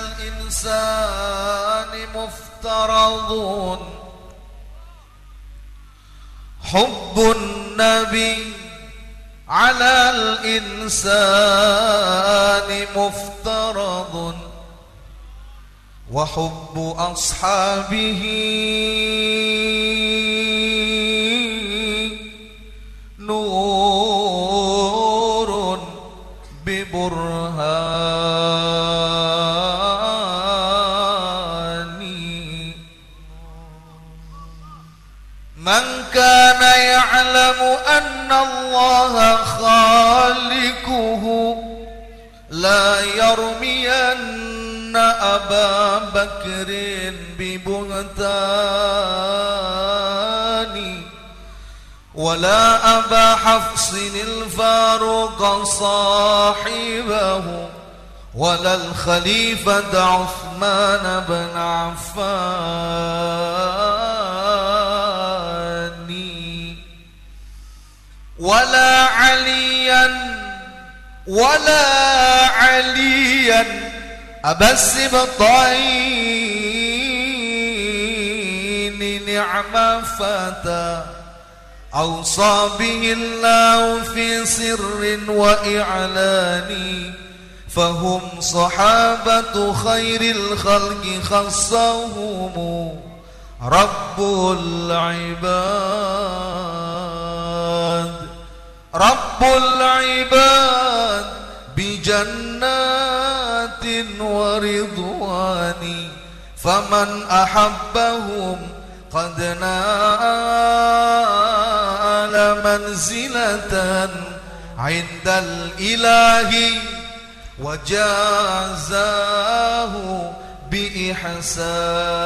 الإنسان مفترض حب النبي على الإنسان مفترض وحب أصحابه نور ببرهان. من كان يعلم أن الله خالقه لا يرمين أبا بكر ببهتان ولا أبا حفص الفاروق صاحبه ولا الخليفة عثمان بن عفان. ولا عليا ولا عليا أبا السبطين نعم فتى أوصى به الله في سر وإعلان فهم صحابة خير الخلق خصهم رب العباد. رب العباد بجنات ورضوان فمن أحبهم قد نال منزلة عند الإله وجازاه بإحسان.